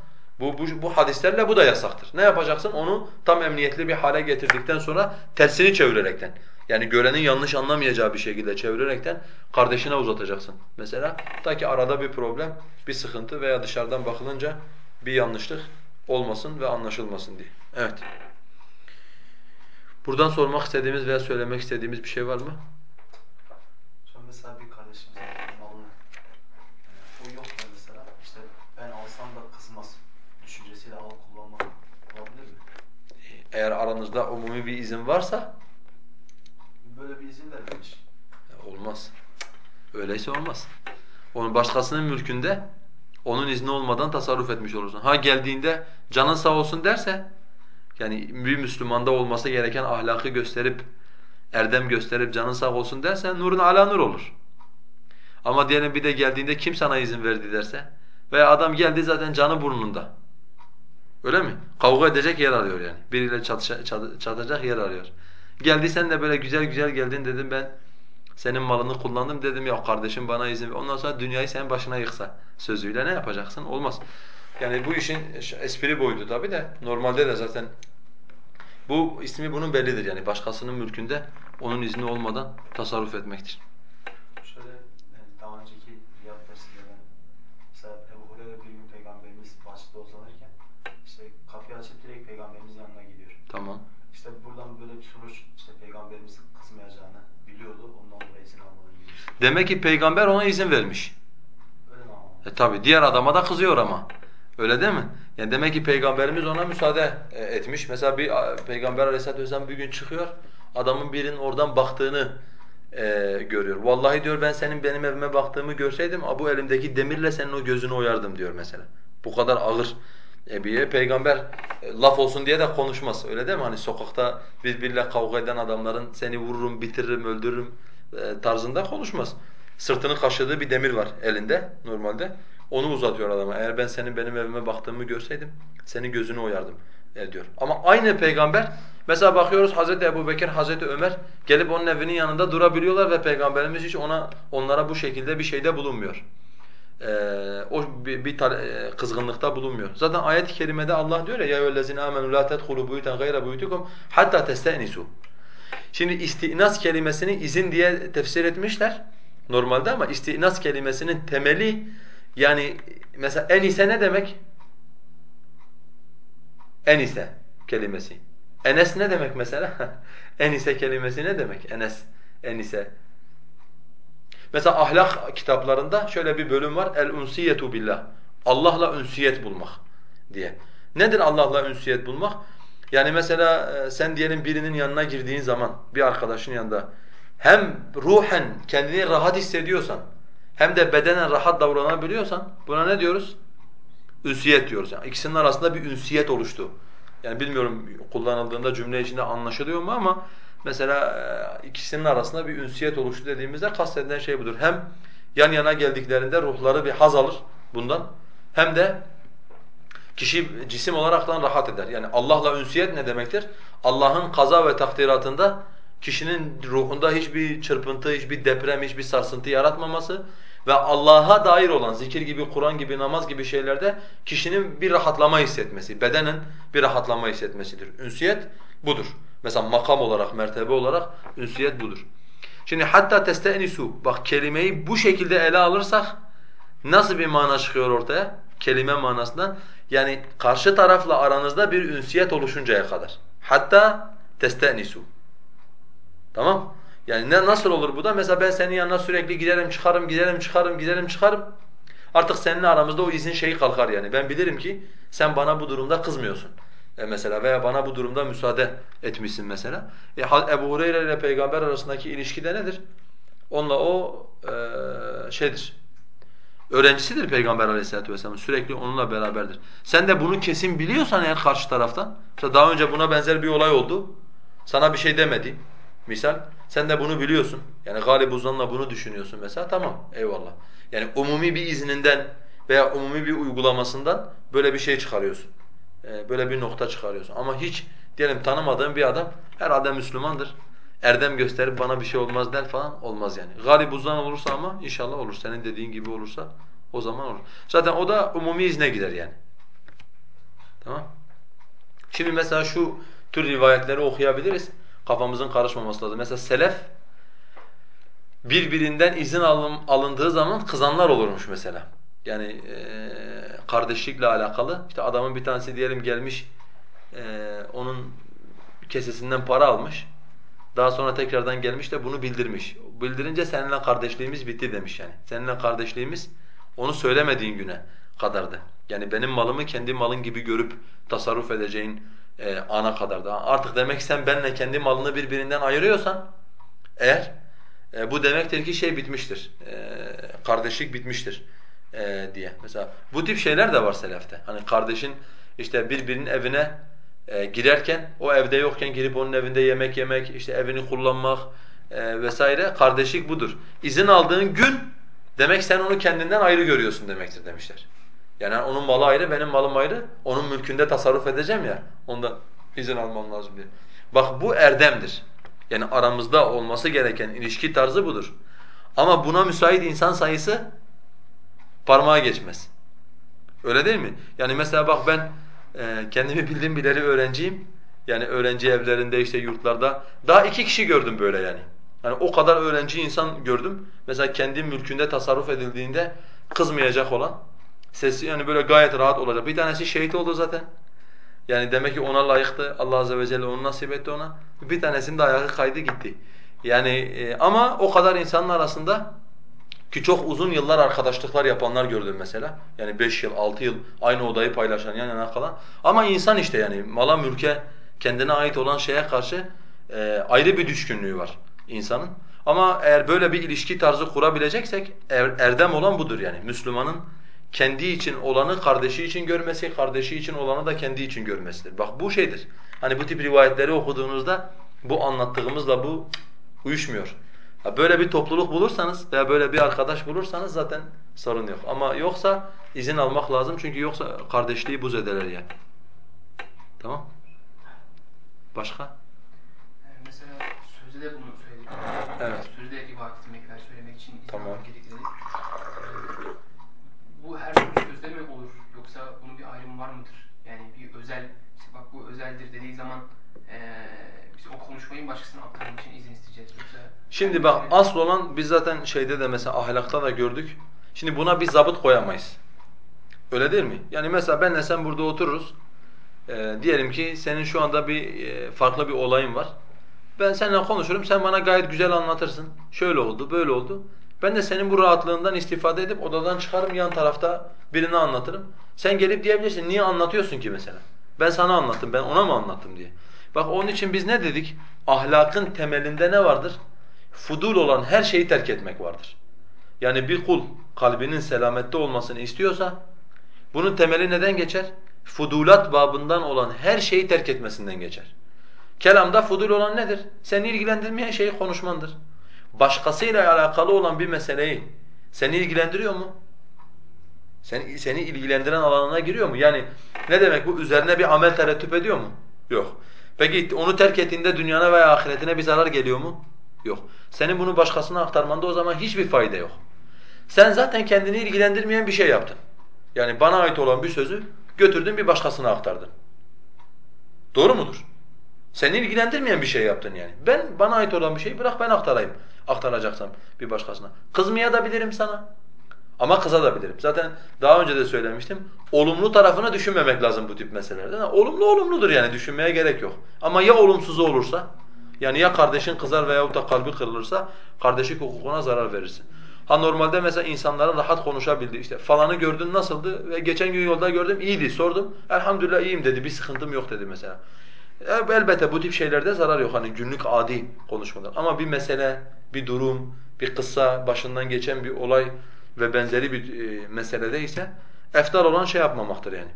Bu, bu, bu hadislerle bu da yasaktır. Ne yapacaksın? Onu tam emniyetli bir hale getirdikten sonra tersini çevirerekten. Yani görenin yanlış anlamayacağı bir şekilde çevirerekten kardeşine uzatacaksın. Mesela ta ki arada bir problem, bir sıkıntı veya dışarıdan bakılınca bir yanlışlık olmasın ve anlaşılmasın diye. Evet. Buradan sormak istediğimiz veya söylemek istediğimiz bir şey var mı? Şu mesela bir kardeşimizin malını, yani o yok da mesela, işte ben alsam da kızmaz düşüncesiyle al kullanmak olabilir mi? Eğer aranızda umumi bir izin varsa Böyle bir izin verilmiş. olmaz. Öyleyse olmaz. Onun başkasının mülkünde onun izni olmadan tasarruf etmiş olursun. Ha geldiğinde canın sağ olsun derse yani bir Müslümanda olması gereken ahlakı gösterip erdem gösterip canın sağ olsun derse nurun ala nur olur. Ama diyelim bir de geldiğinde kim sana izin verdi derse veya adam geldi zaten canı burnunda. Öyle mi? Kavga edecek yer arıyor yani. Biriyle çatışa, çat, çatacak yer arıyor. Geldi sen de böyle güzel güzel geldin dedim ben senin malını kullandım dedim ya kardeşim bana izin ver. Ondan sonra dünyayı senin başına yıksa sözüyle ne yapacaksın? Olmaz. Yani bu işin espri boyutu tabi de normalde de zaten bu ismi bunun bellidir yani başkasının mülkünde onun izni olmadan tasarruf etmektir. Şöyle yani daha önceki riyad dersinde ben mesela Ebu Hureyre bir gün Peygamberimiz bahçede uzanırken işte kapıyı açıp direkt Peygamberimizin yanına gidiyor. Tamam. İşte buradan böyle bir sonuç işte Peygamberimizin kızmayacağını biliyordu. Ondan dolayı izin almadan gidiyor. Demek ki peygamber ona izin vermiş. Öyle mi? E tabi diğer adama da kızıyor ama. Öyle değil mi? Yani demek ki peygamberimiz ona müsaade e, etmiş. Mesela bir peygamber aleyhissalatu vesselam bir gün çıkıyor. Adamın birinin oradan baktığını e, görüyor. Vallahi diyor ben senin benim evime baktığımı görseydim bu elimdeki demirle senin o gözünü oyardım diyor mesela. Bu kadar ağır. E bir peygamber e, laf olsun diye de konuşmaz. Öyle değil mi? Hani sokakta birbiriyle kavga eden adamların seni vururum, bitiririm, öldürürüm e, tarzında konuşmaz. Sırtını kaşıdığı bir demir var elinde normalde. Onu uzatıyor adama. Eğer ben senin benim evime baktığımı görseydim senin gözünü oyardım e, diyor. Ama aynı peygamber mesela bakıyoruz Hazreti Ebubekir, Hazreti Ömer gelip onun evinin yanında durabiliyorlar ve peygamberimiz hiç ona onlara bu şekilde bir şeyde bulunmuyor. Ee, o bir, bir e, kızgınlıkta bulunmuyor. Zaten ayet-i kerimede Allah diyor ya ya eyyühellezine amenu la tedhulu buyutan gayra buyutikum hatta testenisu. Şimdi istinas kelimesini izin diye tefsir etmişler normalde ama istinas kelimesinin temeli yani mesela enise ne demek? Enise kelimesi. Enes ne demek mesela? (laughs) enise kelimesi ne demek? Enes, enise. Mesela ahlak kitaplarında şöyle bir bölüm var. El-unsiyetu billah. Allah'la ünsiyet bulmak diye. Nedir Allah'la ünsiyet bulmak? Yani mesela e, sen diyelim birinin yanına girdiğin zaman, bir arkadaşın yanında hem ruhen kendini rahat hissediyorsan, hem de bedenen rahat davranabiliyorsan buna ne diyoruz? Ünsiyet diyoruz. Yani ikisinin arasında bir ünsiyet oluştu. Yani bilmiyorum kullanıldığında cümle içinde anlaşılıyor mu ama mesela e, ikisinin arasında bir ünsiyet oluştu dediğimizde kastedilen şey budur. Hem yan yana geldiklerinde ruhları bir haz alır bundan hem de kişi cisim olaraktan rahat eder. Yani Allah'la ünsiyet ne demektir? Allah'ın kaza ve takdiratında kişinin ruhunda hiçbir çırpıntı, hiçbir deprem, hiçbir sarsıntı yaratmaması ve Allah'a dair olan zikir gibi, Kur'an gibi, namaz gibi şeylerde kişinin bir rahatlama hissetmesi, bedenen bir rahatlama hissetmesidir. Ünsiyet budur. Mesela makam olarak, mertebe olarak ünsiyet budur. Şimdi hatta testenisu, bak kelimeyi bu şekilde ele alırsak nasıl bir mana çıkıyor ortaya? Kelime manasından. Yani karşı tarafla aranızda bir ünsiyet oluşuncaya kadar. Hatta testenisu. Tamam? Yani ne nasıl olur bu da? Mesela ben senin yanına sürekli giderim çıkarım, giderim çıkarım, giderim çıkarım. Artık seninle aramızda o izin şeyi kalkar yani. Ben bilirim ki sen bana bu durumda kızmıyorsun. E mesela veya bana bu durumda müsaade etmişsin mesela. E, Ebu Hureyre ile peygamber arasındaki ilişki de nedir? Onunla o e, şeydir. Öğrencisidir peygamber aleyhissalatu vesselam. Sürekli onunla beraberdir. Sen de bunu kesin biliyorsan eğer karşı taraftan. Mesela daha önce buna benzer bir olay oldu. Sana bir şey demedi. Misal sen de bunu biliyorsun. Yani galib uzanla bunu düşünüyorsun mesela tamam eyvallah. Yani umumi bir izninden veya umumi bir uygulamasından böyle bir şey çıkarıyorsun. Ee, böyle bir nokta çıkarıyorsun. Ama hiç diyelim tanımadığın bir adam herhalde Müslümandır. Erdem gösterip bana bir şey olmaz der falan olmaz yani. Galib uzan olursa ama inşallah olur. Senin dediğin gibi olursa o zaman olur. Zaten o da umumi izne gider yani. Tamam? Şimdi mesela şu tür rivayetleri okuyabiliriz. Kafamızın karışmaması lazım. Mesela selef birbirinden izin alın, alındığı zaman kızanlar olurmuş mesela. Yani e, kardeşlikle alakalı. İşte adamın bir tanesi diyelim gelmiş e, onun kesesinden para almış. Daha sonra tekrardan gelmiş de bunu bildirmiş. Bildirince seninle kardeşliğimiz bitti demiş yani. Seninle kardeşliğimiz onu söylemediğin güne kadardı. Yani benim malımı kendi malın gibi görüp tasarruf edeceğin e, ana kadar da. Artık demek sen benle kendi malını birbirinden ayırıyorsan eğer e, bu demektir ki şey bitmiştir. E, kardeşlik bitmiştir e, diye. Mesela bu tip şeyler de var selefte. Hani kardeşin işte birbirinin evine e, girerken o evde yokken girip onun evinde yemek yemek, işte evini kullanmak e, vesaire kardeşlik budur. İzin aldığın gün demek sen onu kendinden ayrı görüyorsun demektir demişler. Yani onun malı ayrı, benim malım ayrı. Onun mülkünde tasarruf edeceğim ya. Ondan izin almam lazım diye. Bak bu erdemdir. Yani aramızda olması gereken ilişki tarzı budur. Ama buna müsait insan sayısı parmağa geçmez. Öyle değil mi? Yani mesela bak ben e, kendimi bildiğim bileli öğrenciyim. Yani öğrenci evlerinde işte yurtlarda daha iki kişi gördüm böyle yani. Yani o kadar öğrenci insan gördüm. Mesela kendi mülkünde tasarruf edildiğinde kızmayacak olan, sesi yani böyle gayet rahat olacak. Bir tanesi şehit oldu zaten. Yani demek ki ona layıktı. Allah azze ve celle onu nasip etti ona. Bir tanesinin de ayağı kaydı gitti. Yani e, ama o kadar insanın arasında ki çok uzun yıllar arkadaşlıklar yapanlar gördüm mesela. Yani beş yıl, altı yıl aynı odayı paylaşan, yan yana kalan. Ama insan işte yani mala mülke kendine ait olan şeye karşı e, ayrı bir düşkünlüğü var insanın. Ama eğer böyle bir ilişki tarzı kurabileceksek er, erdem olan budur yani. Müslümanın kendi için olanı kardeşi için görmesi, kardeşi için olanı da kendi için görmesidir. Bak bu şeydir. Hani bu tip rivayetleri okuduğunuzda bu anlattığımızla bu uyuşmuyor. Böyle bir topluluk bulursanız veya böyle bir arkadaş bulursanız zaten sorun yok. Ama yoksa izin almak lazım çünkü yoksa kardeşliği buz ederler yani. Tamam? Başka? Ee, mesela sözde de bunu söyledik. Evet. Sözde de ibadet etmekler söylemek için izin Tamam. almak gerektiğini. Ee, bu her türlü sözde mi olur yoksa bunun bir ayrımı var mıdır? Yani bir özel, işte bak bu özeldir dediği zaman ee, biz o konuşmayı başkasına aktarmak için izin isteyeceğiz. Yoksa Şimdi bak asıl olan biz zaten şeyde de mesela ahlakta da gördük. Şimdi buna bir zabıt koyamayız. Öyle değil mi? Yani mesela benle sen burada otururuz. Ee, diyelim ki senin şu anda bir e, farklı bir olayın var. Ben seninle konuşurum, sen bana gayet güzel anlatırsın. Şöyle oldu, böyle oldu. Ben de senin bu rahatlığından istifade edip odadan çıkarım yan tarafta birini anlatırım. Sen gelip diyebilirsin, niye anlatıyorsun ki mesela? Ben sana anlattım, ben ona mı anlattım diye. Bak onun için biz ne dedik? Ahlakın temelinde ne vardır? Fudul olan her şeyi terk etmek vardır. Yani bir kul kalbinin selamette olmasını istiyorsa bunun temeli neden geçer? Fudulat babından olan her şeyi terk etmesinden geçer. Kelamda fudul olan nedir? Seni ilgilendirmeyen şeyi konuşmandır. Başkasıyla alakalı olan bir meseleyi seni ilgilendiriyor mu? Seni, seni ilgilendiren alanına giriyor mu? Yani ne demek bu? Üzerine bir amel terettüp ediyor mu? Yok. Peki onu terk ettiğinde dünyana veya ahiretine bir zarar geliyor mu? Yok. Senin bunu başkasına aktarmanda o zaman hiçbir fayda yok. Sen zaten kendini ilgilendirmeyen bir şey yaptın. Yani bana ait olan bir sözü götürdün bir başkasına aktardın. Doğru mudur? Seni ilgilendirmeyen bir şey yaptın yani. Ben bana ait olan bir şeyi bırak ben aktarayım. Aktaracaksam bir başkasına. Kızmaya da bilirim sana. Ama kızabilirim. Zaten daha önce de söylemiştim. Olumlu tarafını düşünmemek lazım bu tip meselelerde. olumlu olumludur yani düşünmeye gerek yok. Ama ya olumsuzu olursa? Yani ya kardeşin kızar veyahut da kalbi kırılırsa kardeşlik hukukuna zarar verirsin. Ha normalde mesela insanların rahat konuşabildiği işte falanı gördün nasıldı ve geçen gün yolda gördüm iyiydi sordum. Elhamdülillah iyiyim dedi bir sıkıntım yok dedi mesela. E, Elbette bu tip şeylerde zarar yok hani günlük adi konuşmalar. Ama bir mesele, bir durum, bir kıssa, başından geçen bir olay ve benzeri bir e, meselede ise eftar olan şey yapmamaktır yani.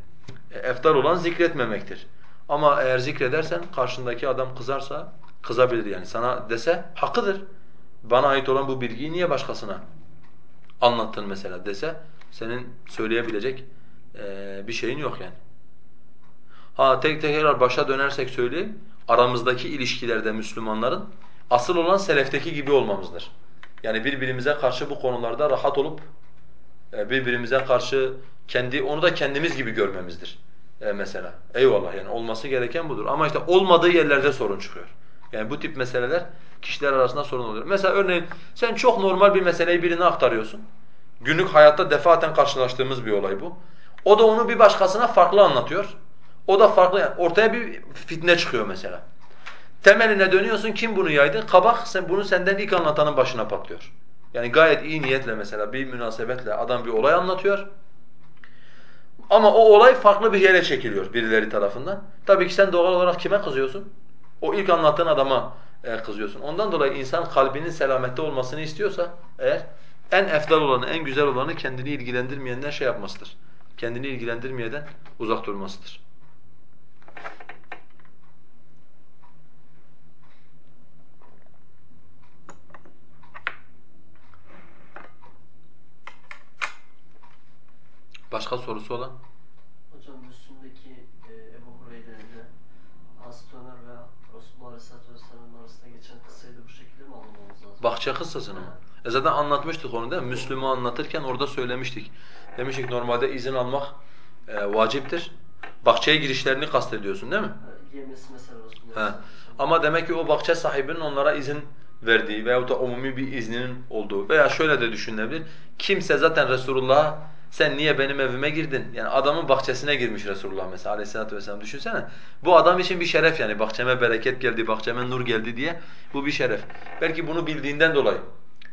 E, eftar olan zikretmemektir. Ama eğer zikredersen karşındaki adam kızarsa kızabilir yani. Sana dese hakkıdır. Bana ait olan bu bilgiyi niye başkasına anlattın mesela dese senin söyleyebilecek e, bir şeyin yok yani. Ha tek tekrar başa dönersek söyleyeyim. Aramızdaki ilişkilerde Müslümanların asıl olan selefteki gibi olmamızdır. Yani birbirimize karşı bu konularda rahat olup e, birbirimize karşı kendi onu da kendimiz gibi görmemizdir e, mesela. Eyvallah yani olması gereken budur. Ama işte olmadığı yerlerde sorun çıkıyor. Yani bu tip meseleler kişiler arasında sorun oluyor. Mesela örneğin sen çok normal bir meseleyi birine aktarıyorsun. Günlük hayatta defaten karşılaştığımız bir olay bu. O da onu bir başkasına farklı anlatıyor. O da farklı yani ortaya bir fitne çıkıyor mesela. Temeline dönüyorsun kim bunu yaydı? Kabak sen bunu senden ilk anlatanın başına patlıyor. Yani gayet iyi niyetle mesela bir münasebetle adam bir olay anlatıyor. Ama o olay farklı bir yere çekiliyor birileri tarafından. Tabii ki sen doğal olarak kime kızıyorsun? O ilk anlattığın adama e, kızıyorsun. Ondan dolayı insan kalbinin selamette olmasını istiyorsa eğer en efdal olanı, en güzel olanı kendini ilgilendirmeyenden şey yapmasıdır. Kendini ilgilendirmeyeden uzak durmasıdır. Başka sorusu olan? Hocam Müslüm'deki e, Ebu Ömer ve Resulullah Aleyhisselatü Vesselam arasında geçen kıssayı da bu şekilde mi anlamamız lazım? Bahçe kıssasını mı? E zaten anlatmıştık onu değil mi? Müslüm'ü anlatırken orada söylemiştik. Demiştik normalde izin almak e, vaciptir. Bahçeye girişlerini kastediyorsun değil mi? Yemesi mesela Resulullah He. Ama demek ki o bahçe sahibinin onlara izin verdiği veyahut da umumi bir izninin olduğu veya şöyle de düşünülebilir. Kimse zaten Resulullah'a sen niye benim evime girdin? Yani adamın bahçesine girmiş Resulullah mesela aleyhissalatu vesselam düşünsene. Bu adam için bir şeref yani bahçeme bereket geldi, bahçeme nur geldi diye bu bir şeref. Belki bunu bildiğinden dolayı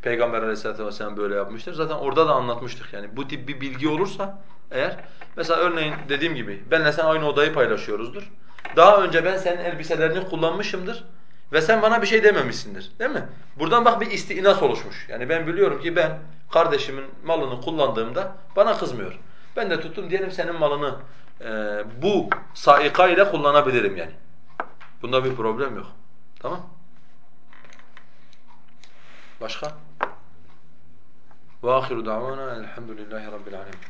Peygamber aleyhissalatu vesselam böyle yapmıştır. Zaten orada da anlatmıştık yani bu tip bir bilgi olursa eğer mesela örneğin dediğim gibi benle sen aynı odayı paylaşıyoruzdur. Daha önce ben senin elbiselerini kullanmışımdır ve sen bana bir şey dememişsindir. Değil mi? Buradan bak bir istinas oluşmuş. Yani ben biliyorum ki ben kardeşimin malını kullandığımda bana kızmıyor. Ben de tuttum diyelim senin malını e, bu saika ile kullanabilirim yani. Bunda bir problem yok. Tamam? Başka? وآخر دعوانا الحمد لله رب العالمين